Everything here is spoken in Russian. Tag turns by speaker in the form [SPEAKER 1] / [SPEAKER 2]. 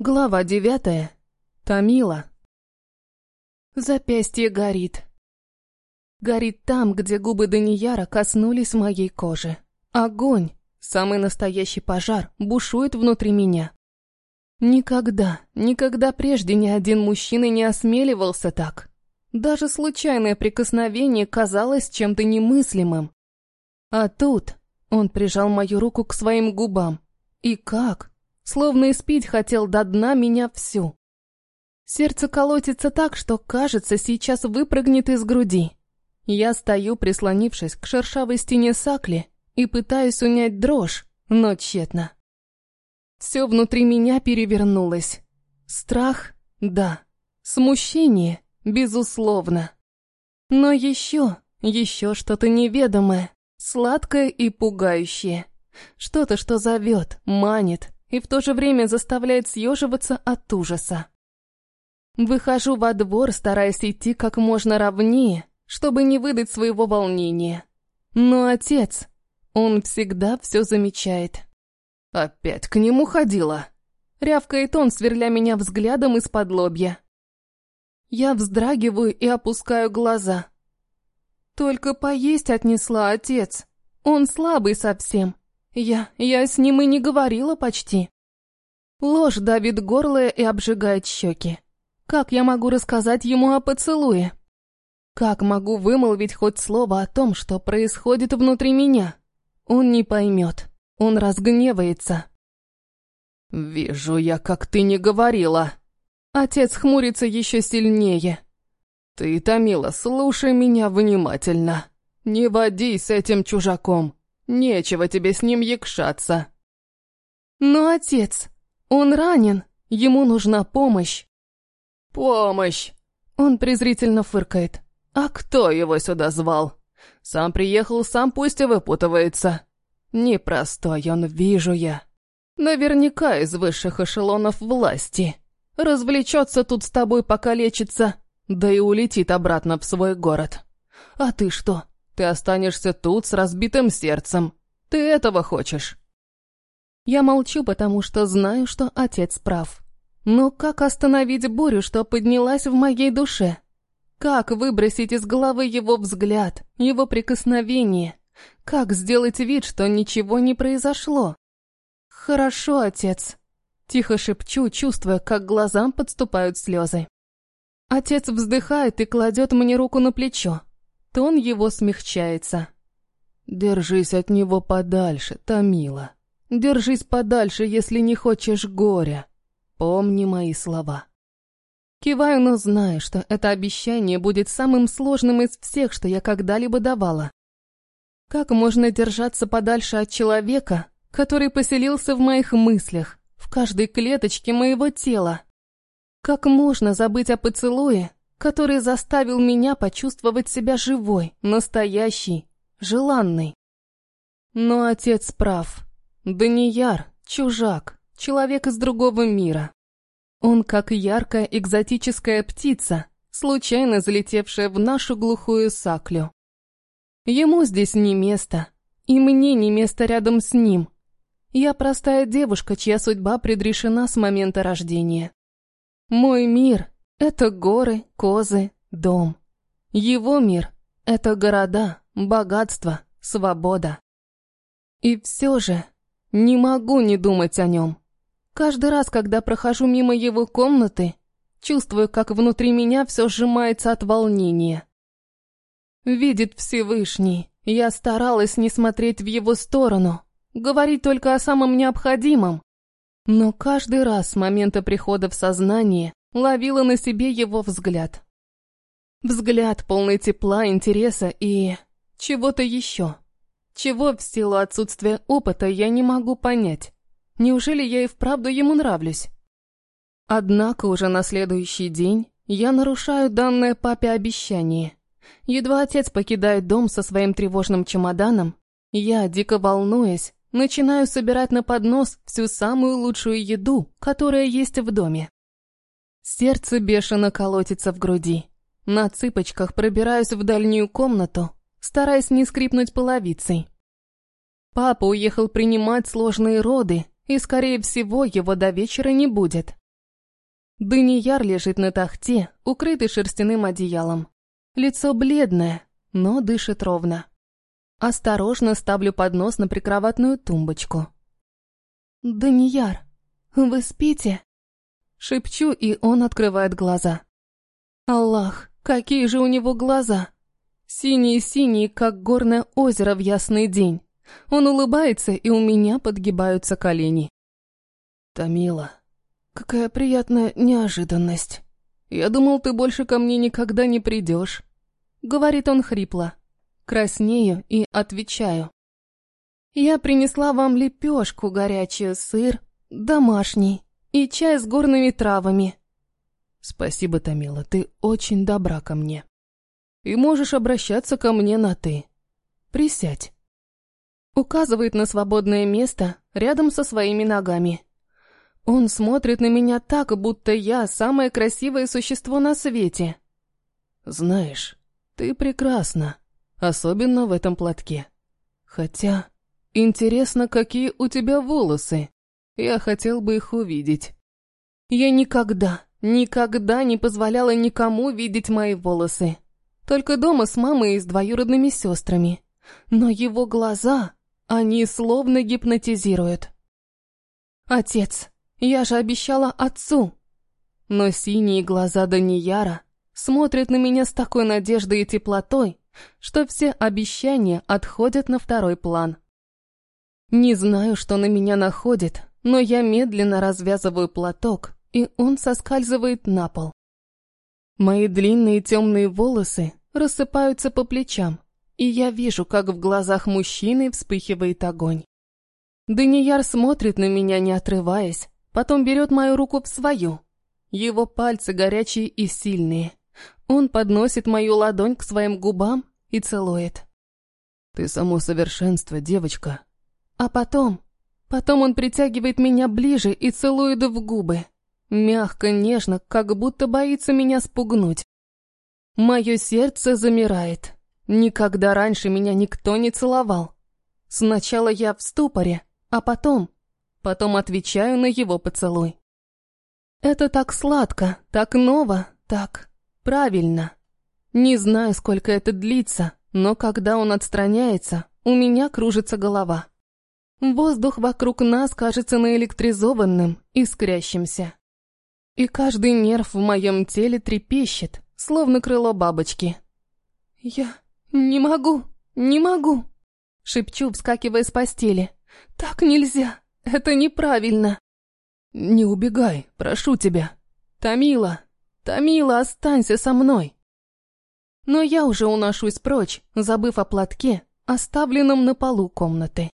[SPEAKER 1] Глава девятая. Тамила. Запястье горит. Горит там, где губы Данияра коснулись моей кожи. Огонь, самый настоящий пожар, бушует внутри меня. Никогда, никогда прежде ни один мужчина не осмеливался так. Даже случайное прикосновение казалось чем-то немыслимым. А тут он прижал мою руку к своим губам. И как? Словно испить хотел до дна меня всю. Сердце колотится так, что, кажется, сейчас выпрыгнет из груди. Я стою, прислонившись к шершавой стене сакли, и пытаюсь унять дрожь, но тщетно. Все внутри меня перевернулось. Страх – да. Смущение – безусловно. Но еще, еще что-то неведомое, сладкое и пугающее. Что-то, что зовет, манит, и в то же время заставляет съеживаться от ужаса. Выхожу во двор, стараясь идти как можно ровнее, чтобы не выдать своего волнения. Но отец, он всегда все замечает. Опять к нему ходила. Рявкает он, сверля меня взглядом из-под лобья. Я вздрагиваю и опускаю глаза. Только поесть отнесла отец. Он слабый совсем. Я... я с ним и не говорила почти. Ложь давит горло и обжигает щеки. Как я могу рассказать ему о поцелуе? Как могу вымолвить хоть слово о том, что происходит внутри меня? Он не поймет. Он разгневается. «Вижу я, как ты не говорила». Отец хмурится еще сильнее. «Ты, Томила, слушай меня внимательно. Не водись с этим чужаком. Нечего тебе с ним якшаться. Но отец, он ранен, ему нужна помощь. Помощь! Он презрительно фыркает. А кто его сюда звал? Сам приехал, сам пусть и выпутывается. Непростой он, вижу я. Наверняка из высших эшелонов власти. Развлечется тут с тобой, пока лечится, да и улетит обратно в свой город. А ты что, ты останешься тут с разбитым сердцем. Ты этого хочешь?» Я молчу, потому что знаю, что отец прав. Но как остановить бурю, что поднялась в моей душе? Как выбросить из головы его взгляд, его прикосновение? Как сделать вид, что ничего не произошло? «Хорошо, отец», — тихо шепчу, чувствуя, как глазам подступают слезы. Отец вздыхает и кладет мне руку на плечо. Тон его смягчается. «Держись от него подальше, Томила. Держись подальше, если не хочешь горя. Помни мои слова». Киваю, но знаю, что это обещание будет самым сложным из всех, что я когда-либо давала. Как можно держаться подальше от человека, который поселился в моих мыслях, в каждой клеточке моего тела? Как можно забыть о поцелуе, который заставил меня почувствовать себя живой, настоящей, желанной. Но отец прав. Данияр — чужак, человек из другого мира. Он как яркая экзотическая птица, случайно залетевшая в нашу глухую саклю. Ему здесь не место, и мне не место рядом с ним. Я простая девушка, чья судьба предрешена с момента рождения. Мой мир это горы, козы, дом. Его мир — это города, богатство, свобода. И все же не могу не думать о нем. Каждый раз, когда прохожу мимо его комнаты, чувствую, как внутри меня все сжимается от волнения. Видит Всевышний, я старалась не смотреть в его сторону, говорить только о самом необходимом. Но каждый раз с момента прихода в сознание ловила на себе его взгляд. Взгляд полный тепла, интереса и... чего-то еще. Чего в силу отсутствия опыта я не могу понять. Неужели я и вправду ему нравлюсь? Однако уже на следующий день я нарушаю данное папе обещание. Едва отец покидает дом со своим тревожным чемоданом, я, дико волнуясь, начинаю собирать на поднос всю самую лучшую еду, которая есть в доме. Сердце бешено колотится в груди. На цыпочках пробираюсь в дальнюю комнату, стараясь не скрипнуть половицей. Папа уехал принимать сложные роды, и, скорее всего, его до вечера не будет. Данияр лежит на тахте, укрытый шерстяным одеялом. Лицо бледное, но дышит ровно. Осторожно ставлю поднос на прикроватную тумбочку. «Данияр, вы спите?» Шепчу, и он открывает глаза. Аллах, какие же у него глаза! Синие-синие, как горное озеро в ясный день. Он улыбается, и у меня подгибаются колени. Тамила, какая приятная неожиданность. Я думал, ты больше ко мне никогда не придешь. Говорит он хрипло. Краснею и отвечаю. Я принесла вам лепешку горячую, сыр, домашний и чай с горными травами. Спасибо, Тамила, ты очень добра ко мне. И можешь обращаться ко мне на «ты». Присядь. Указывает на свободное место рядом со своими ногами. Он смотрит на меня так, будто я самое красивое существо на свете. Знаешь, ты прекрасна, особенно в этом платке. Хотя, интересно, какие у тебя волосы. Я хотел бы их увидеть. Я никогда, никогда не позволяла никому видеть мои волосы. Только дома с мамой и с двоюродными сестрами. Но его глаза, они словно гипнотизируют. Отец, я же обещала отцу. Но синие глаза Данияра смотрят на меня с такой надеждой и теплотой, что все обещания отходят на второй план. Не знаю, что на меня находит, но я медленно развязываю платок, и он соскальзывает на пол. Мои длинные темные волосы рассыпаются по плечам, и я вижу, как в глазах мужчины вспыхивает огонь. Данияр смотрит на меня, не отрываясь, потом берет мою руку в свою. Его пальцы горячие и сильные. Он подносит мою ладонь к своим губам и целует. «Ты само совершенство, девочка». А потом... Потом он притягивает меня ближе и целует в губы. Мягко, нежно, как будто боится меня спугнуть. Мое сердце замирает. Никогда раньше меня никто не целовал. Сначала я в ступоре, а потом... Потом отвечаю на его поцелуй. Это так сладко, так ново, так правильно. Не знаю, сколько это длится, но когда он отстраняется, у меня кружится голова. Воздух вокруг нас кажется наэлектризованным, искрящимся. И каждый нерв в моем теле трепещет, словно крыло бабочки. «Я не могу, не могу!» Шепчу, вскакивая с постели. «Так нельзя, это неправильно!» «Не убегай, прошу тебя!» «Тамила, Тамила, останься со мной!» Но я уже уношусь прочь, забыв о платке, оставленном на полу комнаты.